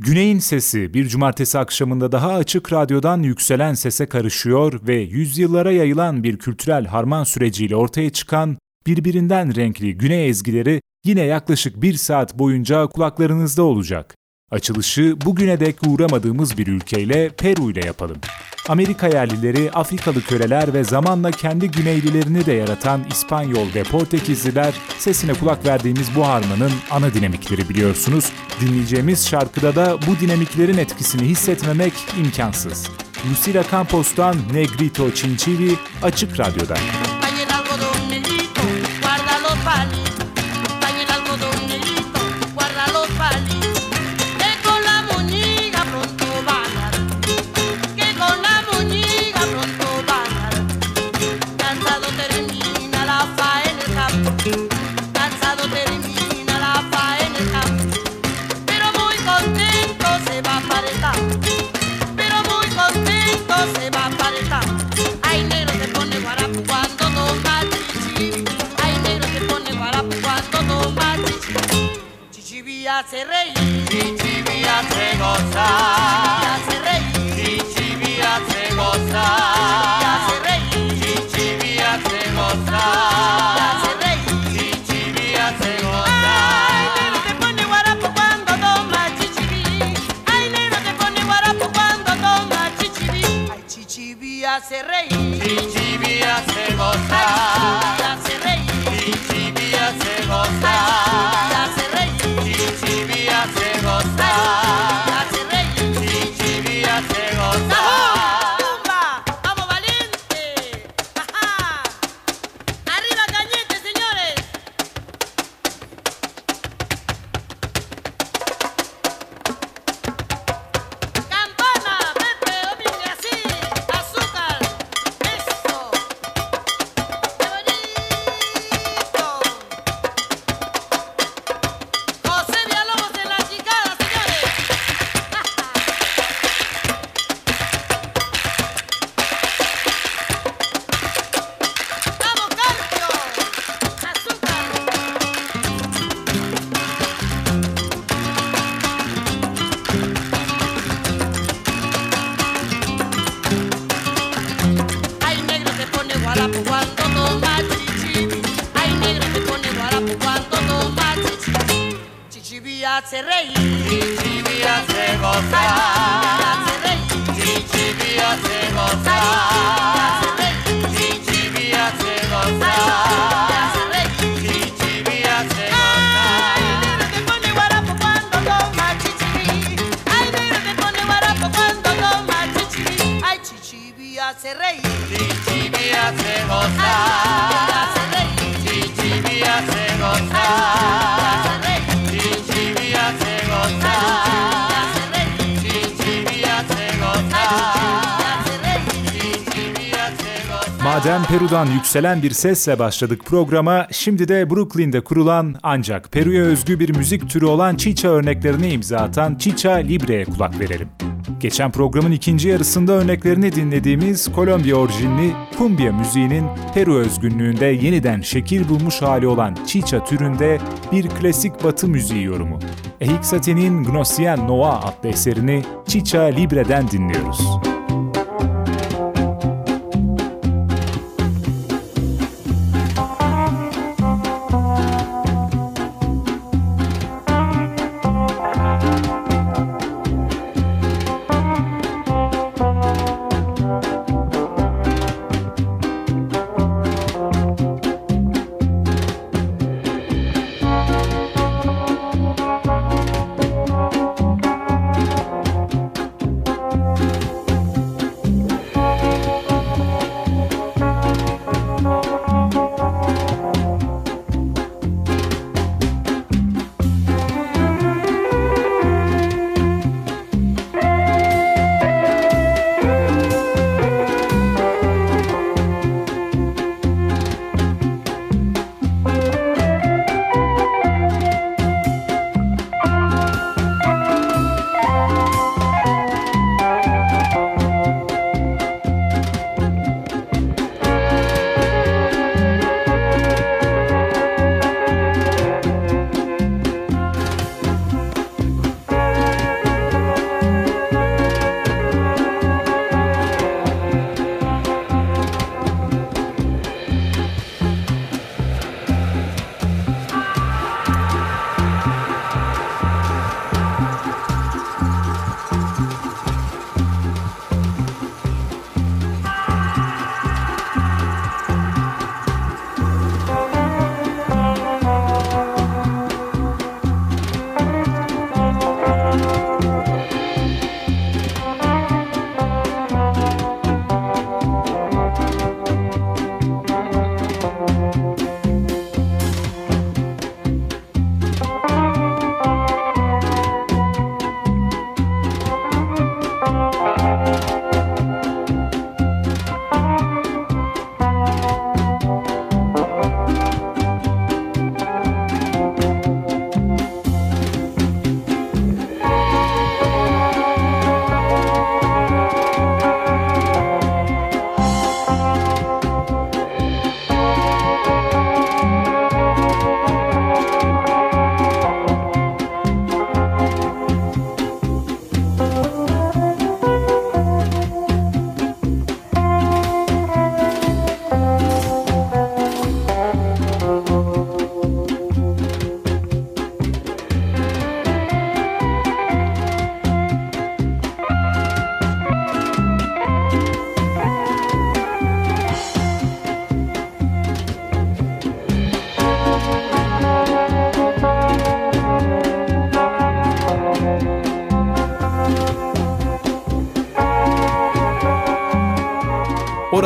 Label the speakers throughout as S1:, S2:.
S1: Güney'in sesi bir cumartesi akşamında daha açık radyodan yükselen sese karışıyor ve yüzyıllara yayılan bir kültürel harman süreciyle ortaya çıkan birbirinden renkli Güney ezgileri yine yaklaşık bir saat boyunca kulaklarınızda olacak. Açılışı bugüne dek uğramadığımız bir ülkeyle Peru ile yapalım. Amerika yerlileri, Afrikalı köleler ve zamanla kendi güneylilerini de yaratan İspanyol ve Portekizliler sesine kulak verdiğimiz bu harmanın ana dinamikleri biliyorsunuz. Dinleyeceğimiz şarkıda da bu dinamiklerin etkisini hissetmemek imkansız. Lucila Campos'tan Negrito Chinchili Açık Radyo'da.
S2: piace rei, chi ci piace gozar, chi ci piace gozar, chi ci piace gozar.
S1: hacer yükselen bir sesle başladık programa, şimdi de Brooklyn'de kurulan ancak Peru'ya özgü bir müzik türü olan Chicha örneklerine imza atan Chicha Libre'ye kulak verelim. Geçen programın ikinci yarısında örneklerini dinlediğimiz Kolombiya orijinli kumbia müziğinin Peru özgünlüğünde yeniden şekil bulmuş hali olan Chicha türünde bir klasik batı müziği yorumu. Ehik Gnosian Noa adlı eserini Chicha Libre'den dinliyoruz.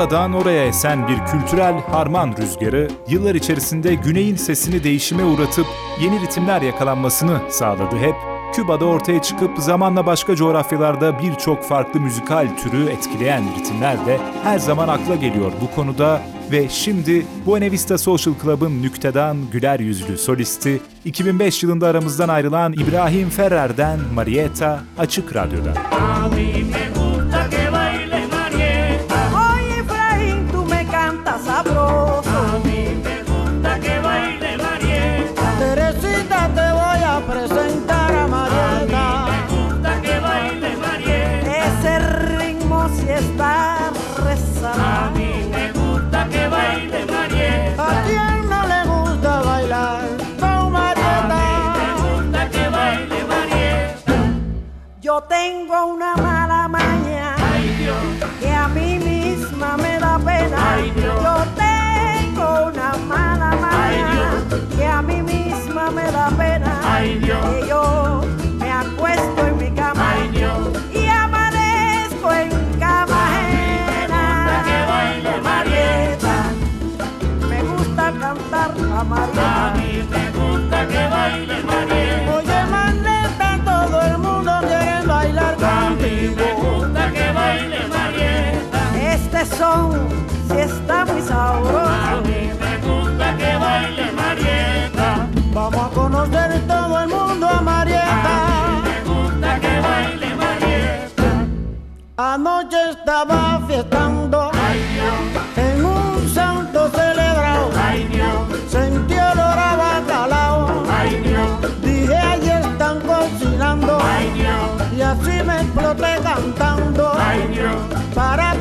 S3: oradan oraya esen bir kültürel harman rüzgarı yıllar içerisinde güneyin sesini değişime uğratıp yeni ritimler yakalanmasını sağladı hep. Küba'da ortaya çıkıp zamanla başka coğrafyalarda birçok farklı müzikal türü etkileyen ritimler de her zaman akla geliyor bu konuda ve şimdi Buenavista Social Club'ın nüktedan güler yüzlü solisti 2005 yılında aramızdan ayrılan İbrahim Ferrer'den Marietta Açık Radyo'da.
S4: I'll bailes, María.
S5: Oye, Maneta, todo el mundo quiere bailar.
S4: A me gusta que baile, María.
S5: Este son, si está muy sabroso.
S4: A me gusta que baile, Marieta.
S5: Vamos a conocer todo el mundo a Marieta.
S4: A que baile, Marieta.
S5: Anoche estaba fiestando. Para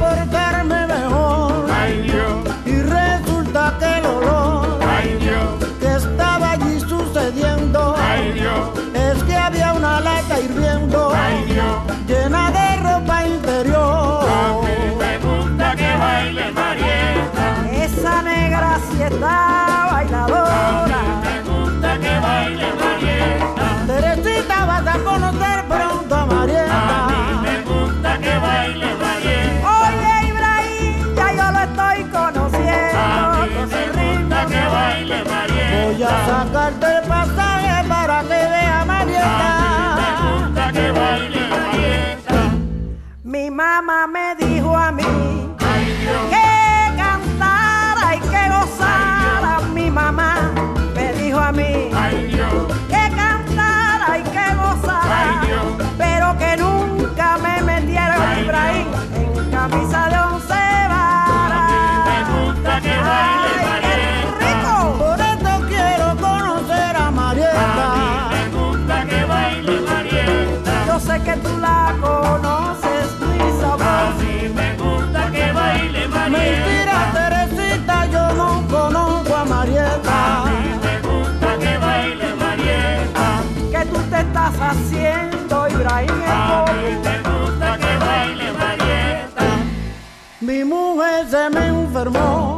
S5: estás haciendo, Ibrahim?
S4: A mí me gusta que baile Marieta.
S5: Mi mujer se me enfermó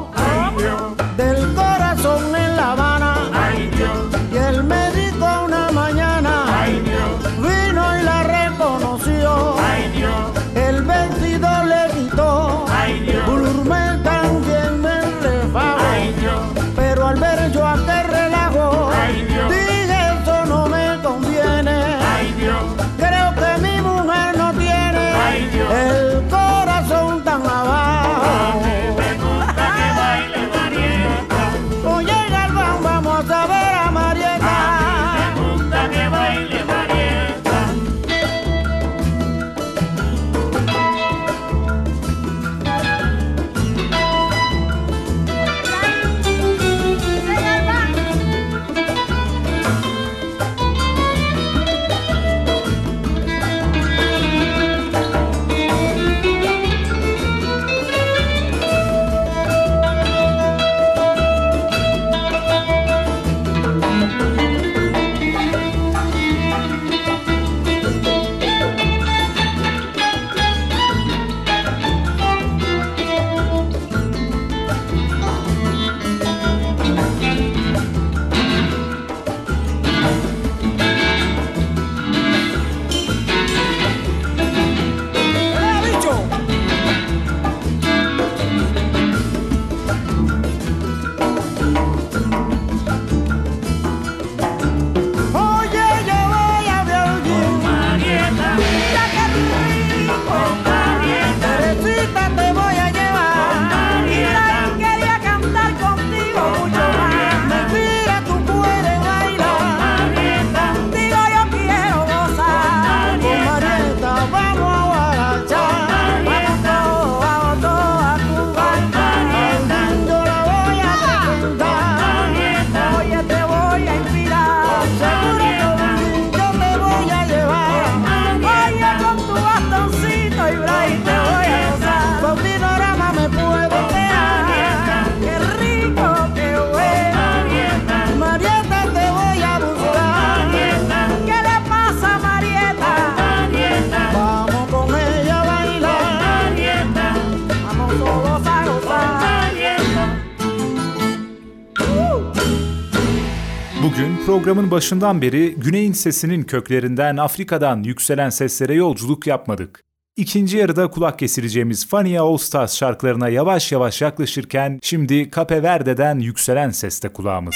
S3: programın başından beri Güney'in sesinin köklerinden Afrika'dan yükselen seslere yolculuk yapmadık. İkinci yarıda kulak kesireceğimiz Fania All Stars şarkılarına yavaş yavaş yaklaşırken şimdi Cape Verde'den yükselen seste kulağımız.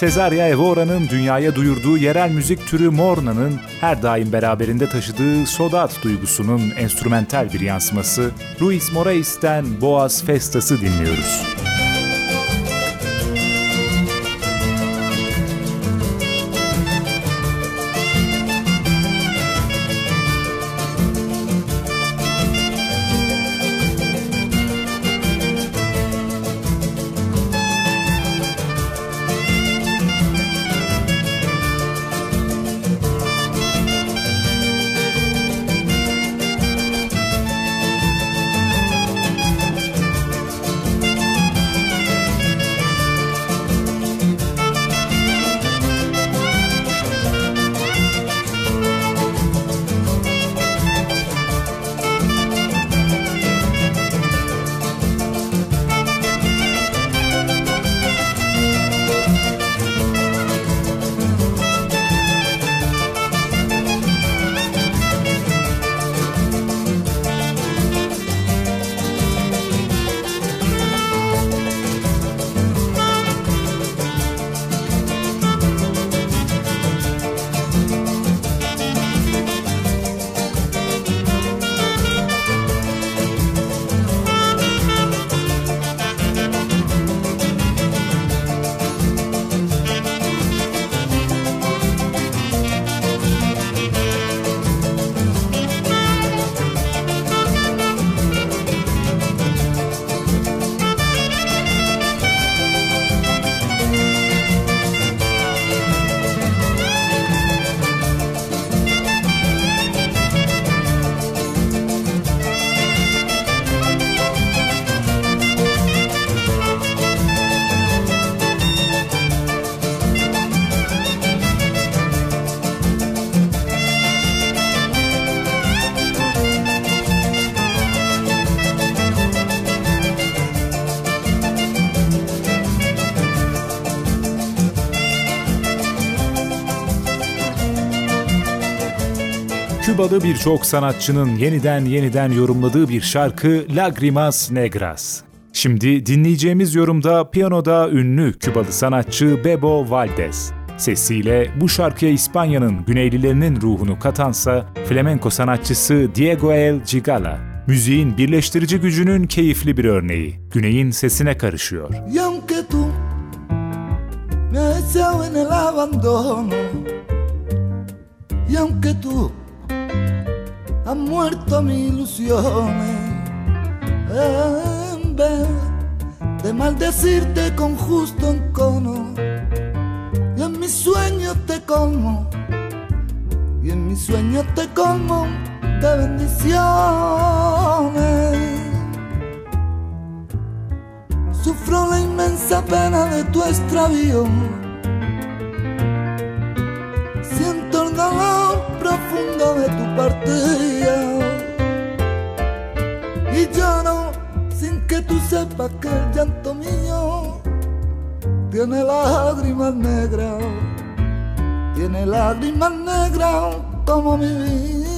S3: Cesaria Evora'nın dünyaya duyurduğu yerel müzik türü Morna'nın her daim beraberinde taşıdığı sodat duygusunun enstrümental bir yansıması Luis Morais'ten Boaz Festas'ı dinliyoruz. Kübalı birçok sanatçının yeniden yeniden yorumladığı bir şarkı Lagrimas Negras. Şimdi dinleyeceğimiz yorumda piyanoda ünlü Kübalı sanatçı Bebo Valdez. Sesiyle bu şarkıya İspanya'nın güneylilerinin ruhunu katansa flamenko sanatçısı Diego El Gigala. Müziğin birleştirici gücünün keyifli bir örneği. Güney'in sesine karışıyor.
S6: Y han muerto mis ilusiones. En vez de maldecirte con justo encono, y en mis sueños te colmo, y en mis sueños te colmo de bendiciones. Sufro la inmensa pena de tu extravío. Partida. Y lloro sin que tú sepas que el llanto mío tiene lágrimas negras, tiene lágrimas negras como mi vida.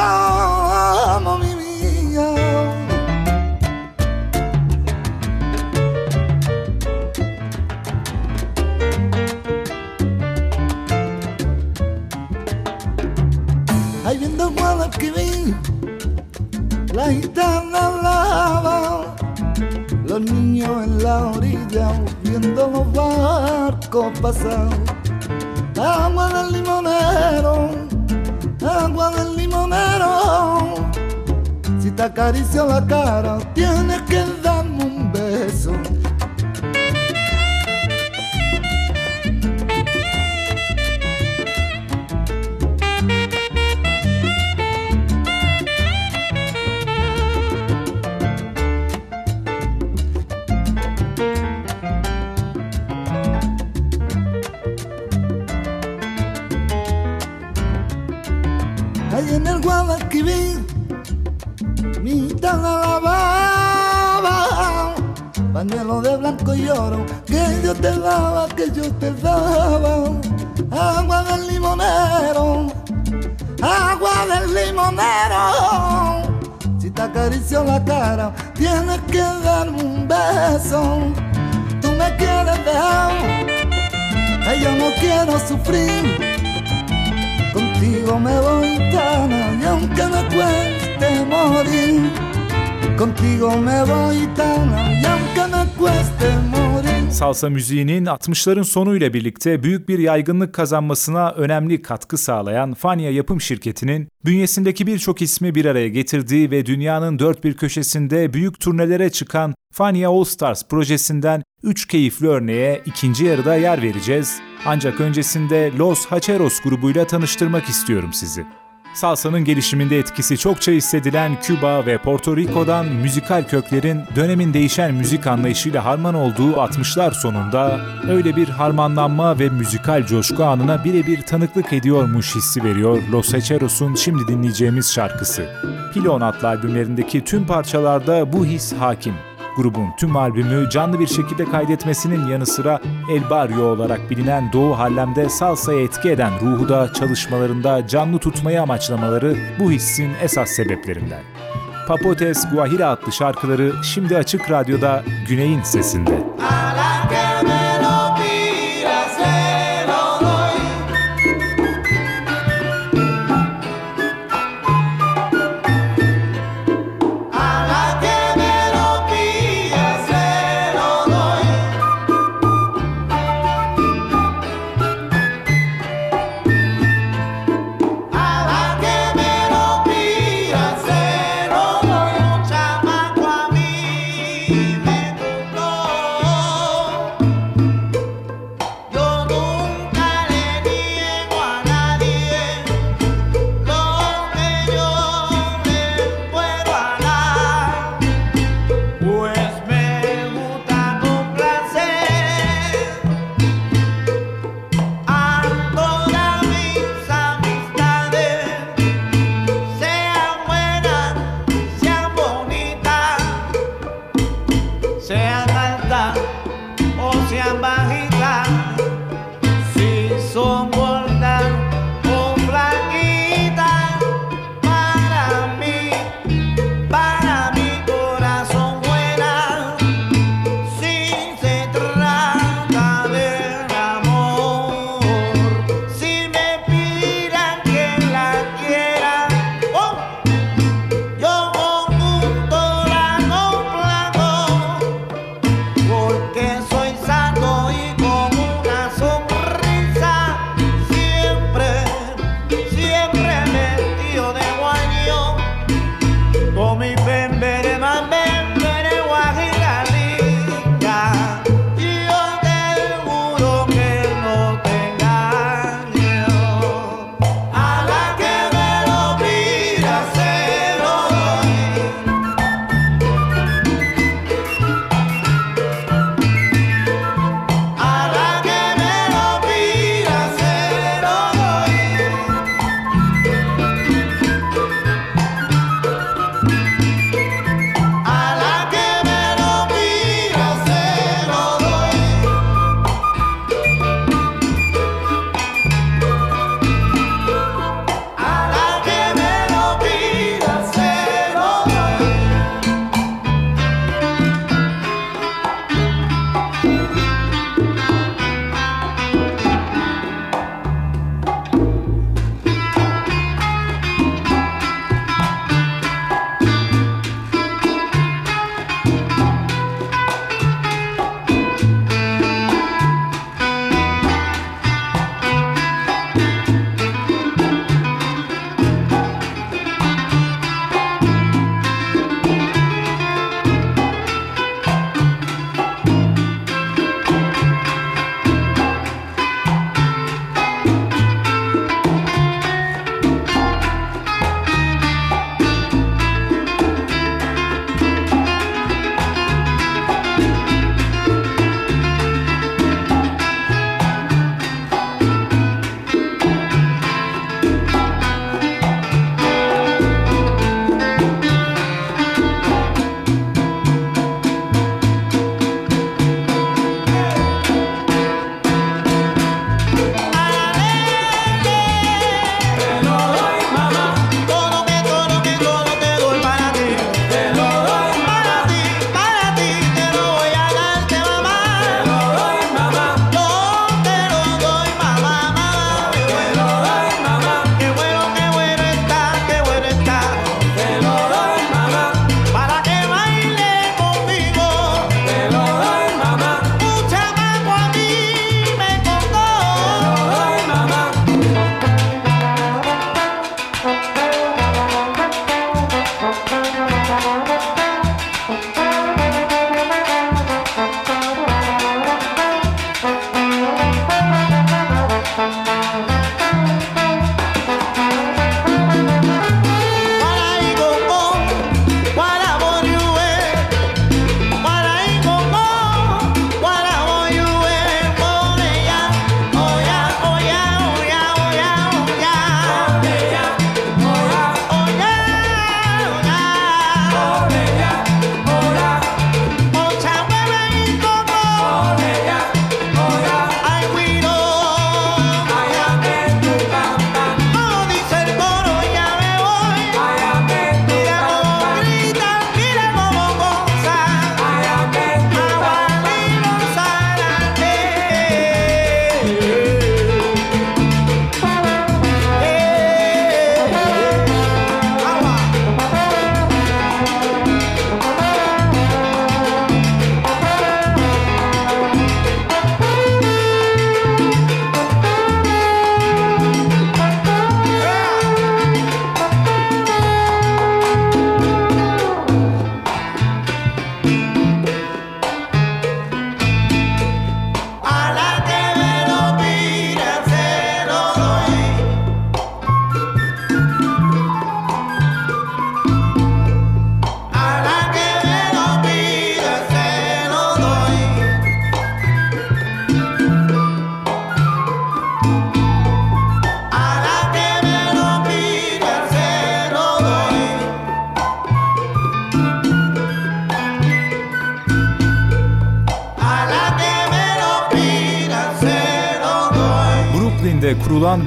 S6: Como mi vida. Ahí viendo Guadalquivir, la gitana lava, los niños en la orilla viendo los barcos pasar. Agua del limonero, agua del limonero. Si te acaricio la cara, tienes que acaricio la cara, tienes que darme un beso. Tú me quieres dejar, yo no quiero sufrir. Contigo me voy tan y aunque me cueste morir, contigo me voy tan y aunque me cueste morir.
S3: Salsa müziğinin 60'ların sonuyla birlikte büyük bir yaygınlık kazanmasına önemli katkı sağlayan Fania Yapım Şirketi'nin bünyesindeki birçok ismi bir araya getirdiği ve dünyanın dört bir köşesinde büyük turnelere çıkan Fania All Stars projesinden 3 keyifli örneğe ikinci yarıda yer vereceğiz. Ancak öncesinde Los Hacheros grubuyla tanıştırmak istiyorum sizi. Salsa'nın gelişiminde etkisi çokça hissedilen Küba ve Porto Rico'dan müzikal köklerin dönemin değişen müzik anlayışıyla harman olduğu 60'lar sonunda öyle bir harmanlanma ve müzikal coşku anına birebir tanıklık ediyormuş hissi veriyor Los Hacheros'un şimdi dinleyeceğimiz şarkısı. Pilon albümlerindeki tüm parçalarda bu his hakim. Grubun tüm albümü canlı bir şekilde kaydetmesinin yanı sıra El Barrio olarak bilinen Doğu Harlem'de salsaya etki eden ruhu da çalışmalarında canlı tutmayı amaçlamaları bu hissin esas sebeplerinden. Papotes Guajira adlı şarkıları şimdi Açık Radyo'da Güney'in sesinde.
S7: A la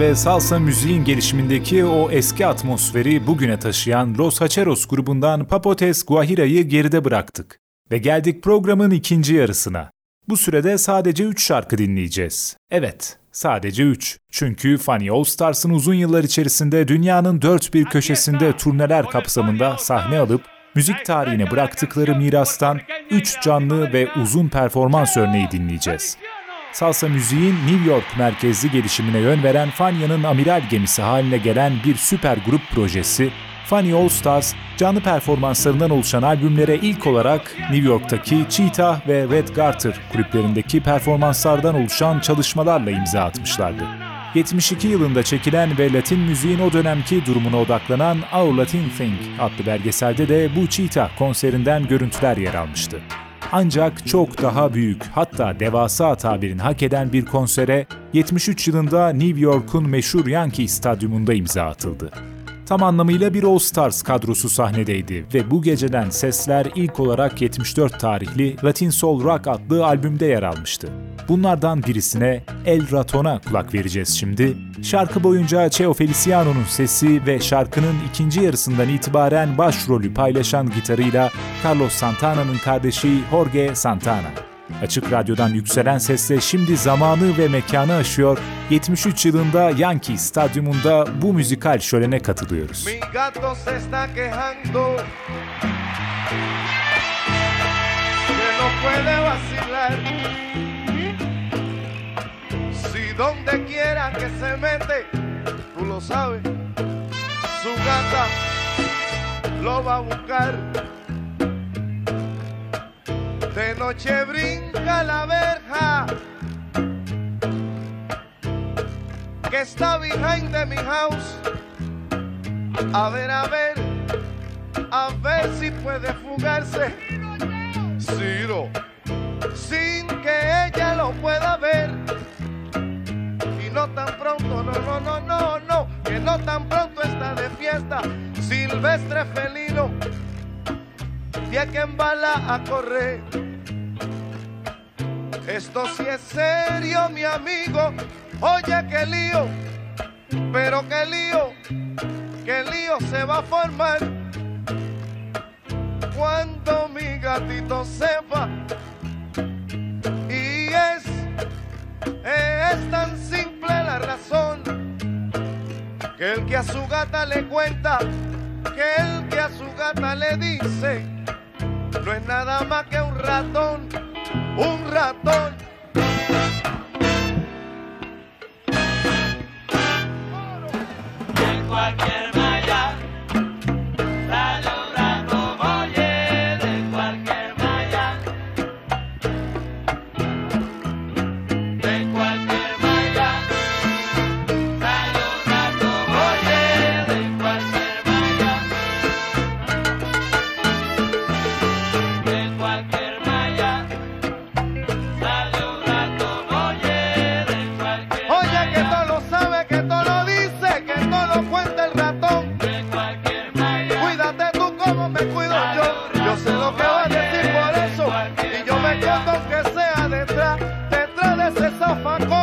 S3: ve salsa müziğin gelişimindeki o eski atmosferi bugüne taşıyan Los Hacheros grubundan Papotes Guajira'yı geride bıraktık. Ve geldik programın ikinci yarısına. Bu sürede sadece 3 şarkı dinleyeceğiz. Evet, sadece 3. Çünkü Funny All Stars'ın uzun yıllar içerisinde dünyanın dört bir köşesinde turneler kapsamında sahne alıp müzik tarihine bıraktıkları mirastan 3 canlı ve uzun performans örneği dinleyeceğiz salsa müziğin New York merkezli gelişimine yön veren Fanya'nın amiral gemisi haline gelen bir süper grup projesi, Funny All Stars, canlı performanslarından oluşan albümlere ilk olarak New York'taki Cheetah ve Red Garter kulüplerindeki performanslardan oluşan çalışmalarla imza atmışlardı. 72 yılında çekilen ve Latin müziğin o dönemki durumuna odaklanan Our Latin Thing adlı belgeselde de bu Cheetah konserinden görüntüler yer almıştı. Ancak çok daha büyük hatta devasa tabirin hak eden bir konsere 73 yılında New York'un meşhur Yankee Stadyumunda imza atıldı. Tam anlamıyla bir All-Stars kadrosu sahnedeydi ve bu geceden sesler ilk olarak 74 tarihli Latin Soul Rock adlı albümde yer almıştı. Bunlardan birisine El Raton'a kulak vereceğiz şimdi. Şarkı boyunca Cheo Feliciano'nun sesi ve şarkının ikinci yarısından itibaren başrolü paylaşan gitarıyla Carlos Santana'nın kardeşi Jorge Santana. Açık Radyo'dan yükselen sesle şimdi zamanı ve mekanı aşıyor. 73 yılında Yankee Stadyumunda bu müzikal şölene katılıyoruz. Donde quiera que se mete, tú lo sabes, su gata lo va a buscar de noche brinca la verja que está behind de mi house. A ver, a ver, a ver si puede fugarse. Ciro, sin que ella lo pueda ver. Y no tan pronto, no, no, no, no, no, que no tan pronto está de fiesta. Silvestre felino, y que embala a correr. Esto sí es serio, mi amigo. Oye, qué lío, pero qué lío, qué lío se va a formar cuando mi gatito sepa. Y es, es tan simple la razón que el que a su gata le cuenta, que el que a su gata le dice, no es nada más que un ratón un ratón.
S7: En cualquier
S8: se zafa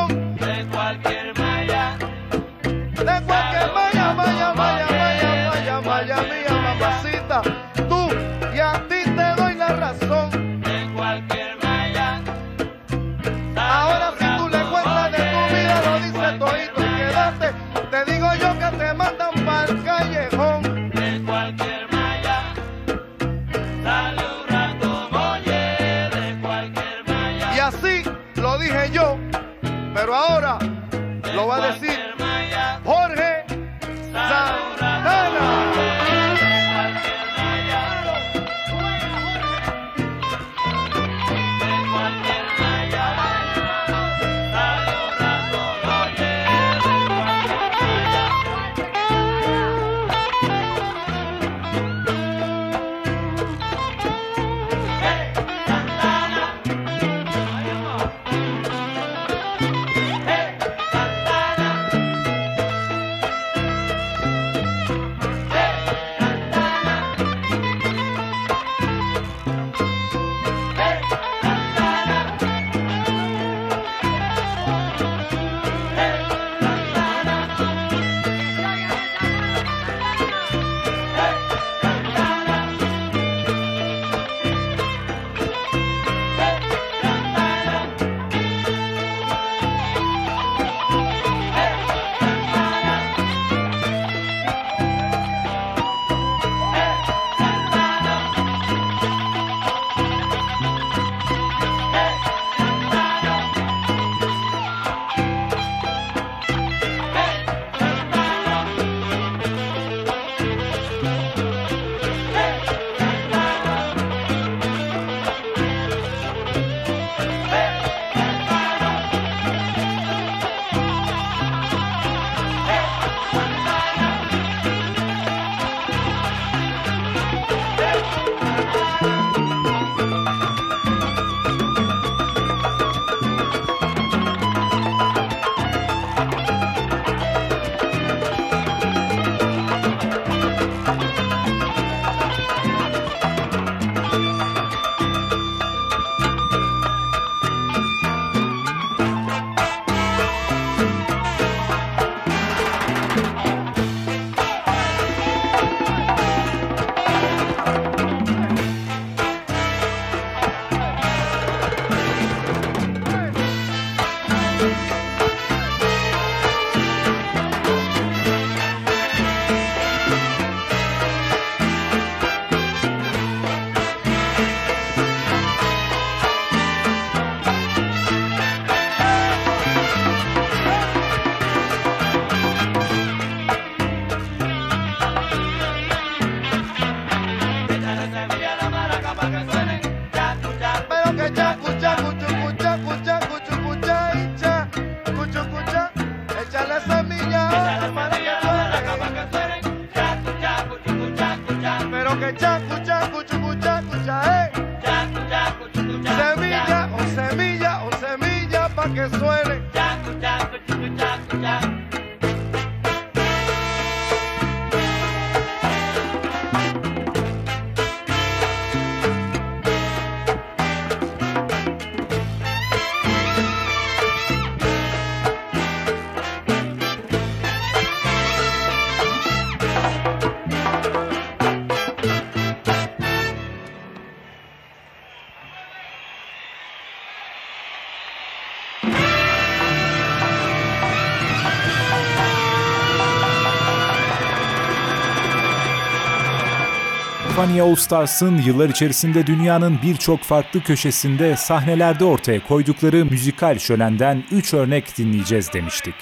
S9: Almanya All Stars'ın yıllar içerisinde dünyanın birçok farklı köşesinde sahnelerde ortaya koydukları müzikal şölenden 3 örnek dinleyeceğiz demiştik.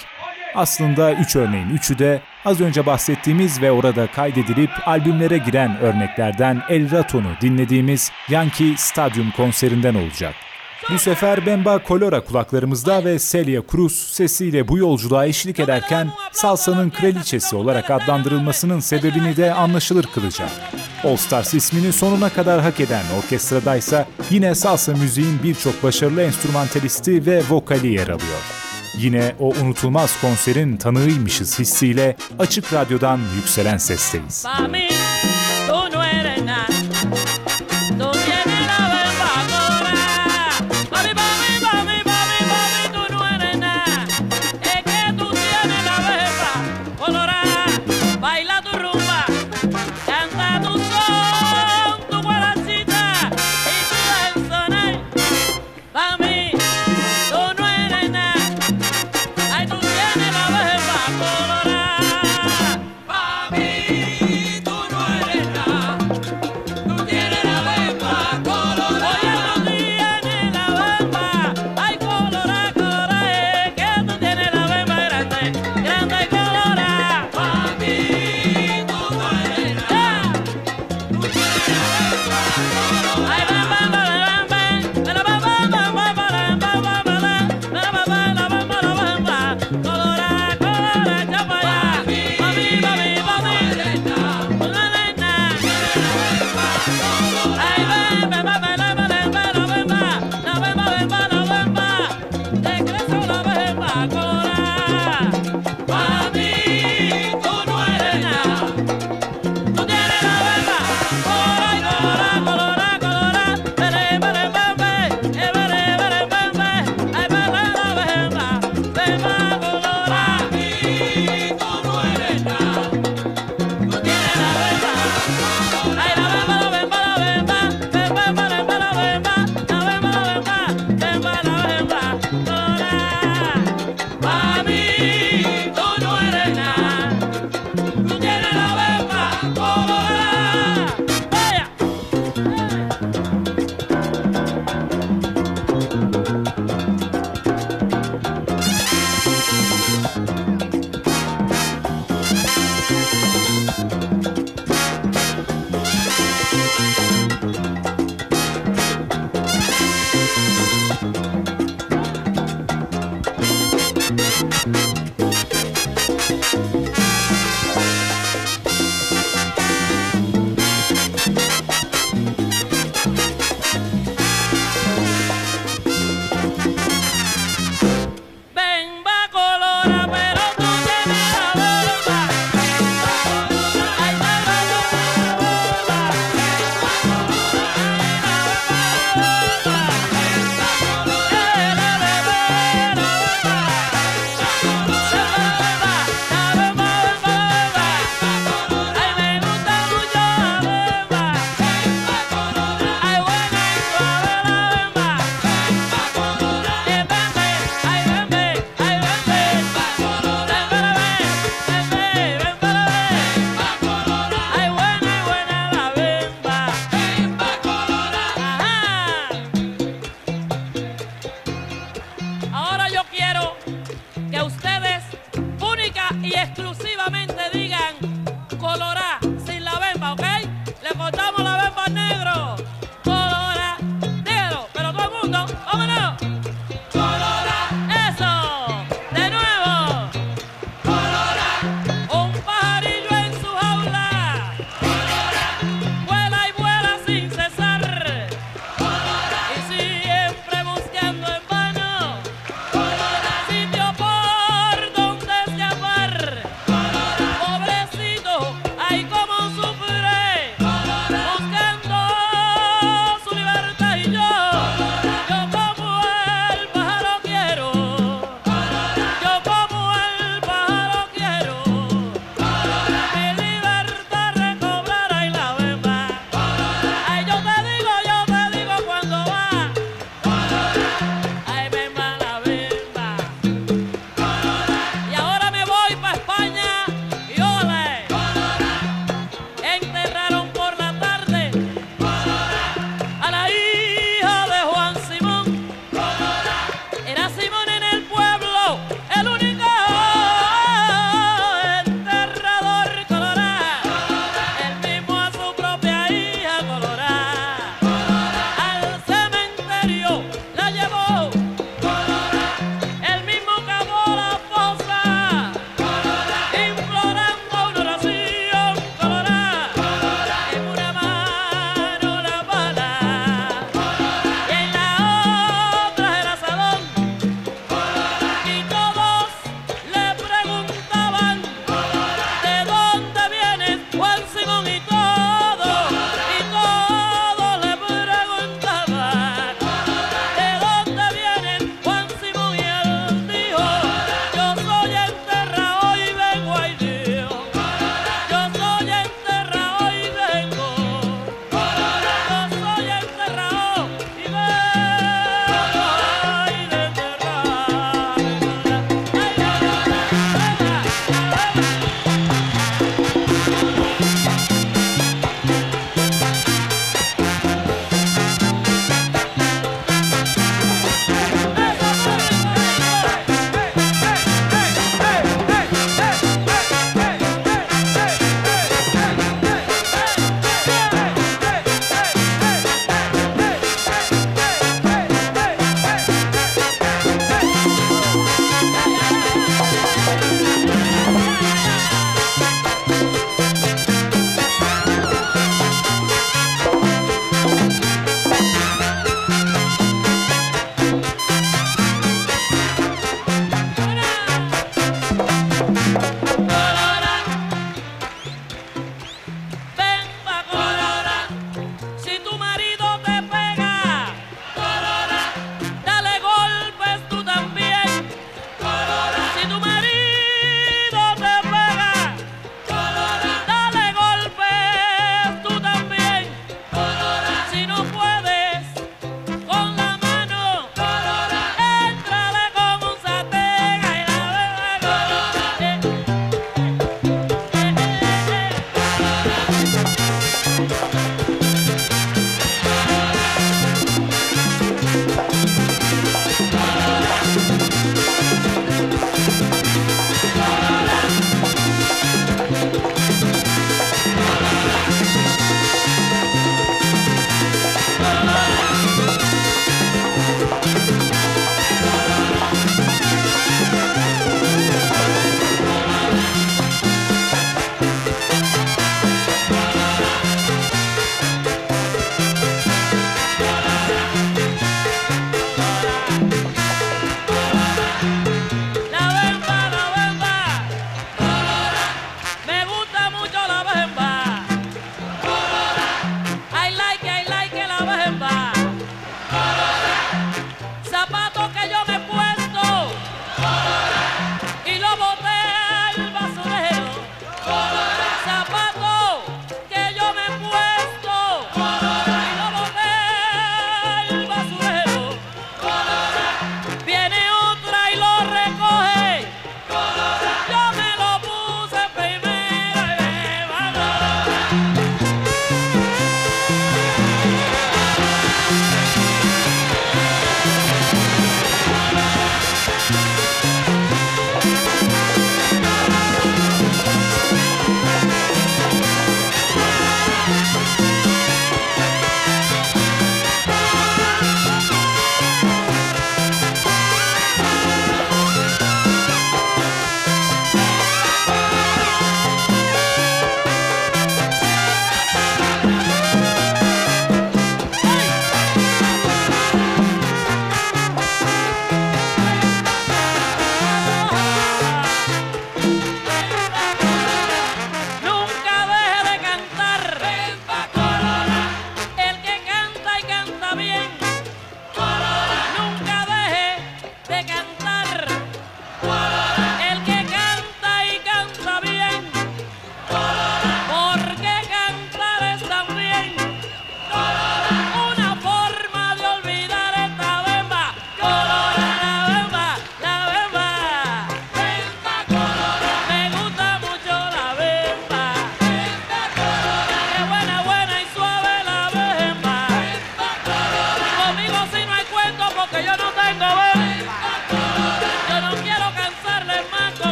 S9: Aslında 3 üç örneğin 3'ü de az önce bahsettiğimiz ve orada kaydedilip albümlere giren örneklerden El Raton'u dinlediğimiz Yankee Stadyum konserinden olacak. Bu sefer Bemba Colora kulaklarımızda ve Celia Cruz sesiyle bu yolculuğa eşlik ederken salsanın kraliçesi olarak adlandırılmasının sebebini de anlaşılır kılacak. All Stars ismini sonuna kadar hak eden orkestradaysa yine salsa müziğin birçok başarılı enstrümantalisti ve vokali yer alıyor. Yine o unutulmaz konserin tanığıymışız hissiyle Açık Radyo'dan yükselen sesteyiz. Bami.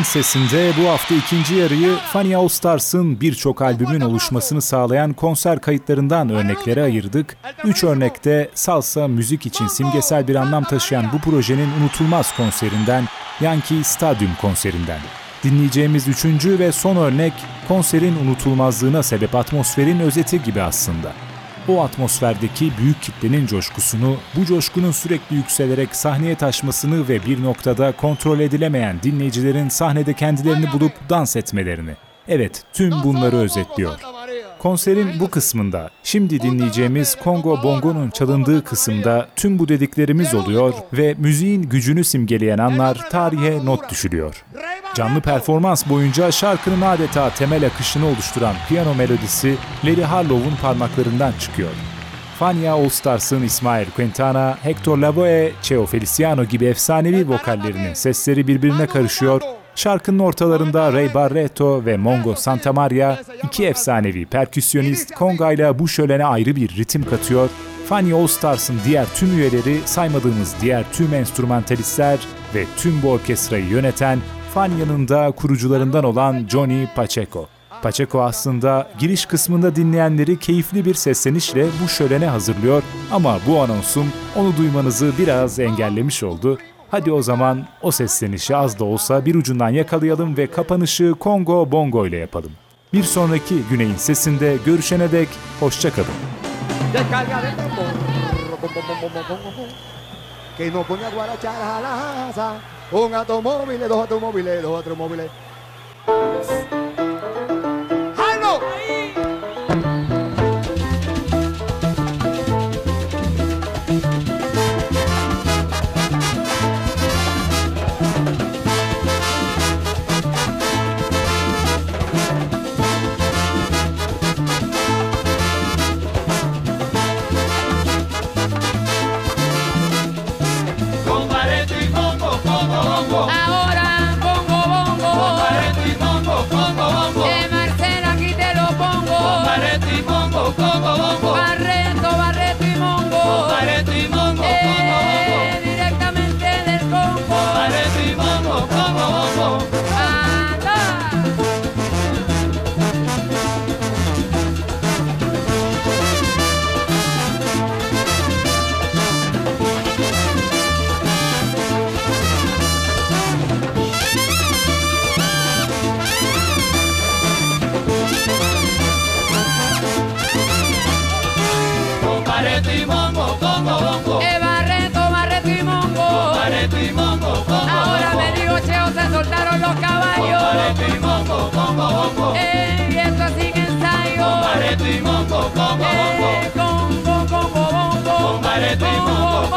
S3: Güney'in sesinde bu hafta ikinci yarıyı Funny All Stars'ın birçok albümün oluşmasını sağlayan konser kayıtlarından örneklere ayırdık. Üç örnekte salsa müzik için simgesel bir anlam taşıyan bu projenin unutulmaz konserinden, Yankee Stadium konserinden. Dinleyeceğimiz üçüncü ve son örnek konserin unutulmazlığına sebep atmosferin özeti gibi aslında o atmosferdeki büyük kitlenin coşkusunu, bu coşkunun sürekli yükselerek sahneye taşmasını ve bir noktada kontrol edilemeyen dinleyicilerin sahnede kendilerini bulup dans etmelerini. Evet, tüm bunları özetliyor. Konserin bu kısmında, şimdi dinleyeceğimiz Kongo Bongo'nun çalındığı kısımda tüm bu dediklerimiz oluyor ve müziğin gücünü simgeleyen anlar tarihe not düşülüyor. Canlı performans boyunca şarkının adeta temel akışını oluşturan piyano melodisi Larry Harlow'un parmaklarından çıkıyor. Fania All Stars'ın İsmail Quintana, Hector Lavoe, Cheo Feliciano gibi efsanevi vokallerinin sesleri birbirine karışıyor Şarkının ortalarında Ray Barreto ve Mongo Santamaria, iki efsanevi perküsyonist Konga ile bu şölene ayrı bir ritim katıyor. Funny All Stars'ın diğer tüm üyeleri saymadığımız diğer tüm enstrümantalistler ve tüm bu orkestrayı yöneten Fanya'nın da kurucularından olan Johnny Pacheco. Pacheco aslında giriş kısmında dinleyenleri keyifli bir seslenişle bu şölene hazırlıyor ama bu anonsum onu duymanızı biraz engellemiş oldu. Hadi o zaman o seslenişi az da olsa bir ucundan yakalayalım ve kapanışı Kongo Bongo ile yapalım. Bir sonraki Güney'in sesinde görüşene dek hoşçakalın.
S1: Que no pone a guarachar a la. Un automóvil, dos automóviles, dos automóviles.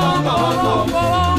S7: Bongo, bongo, bongo.
S9: bongo,